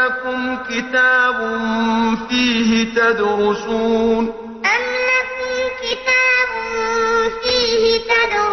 لكم كتاب فيه تدرسون. أم لكم كتاب فيه تدرسون؟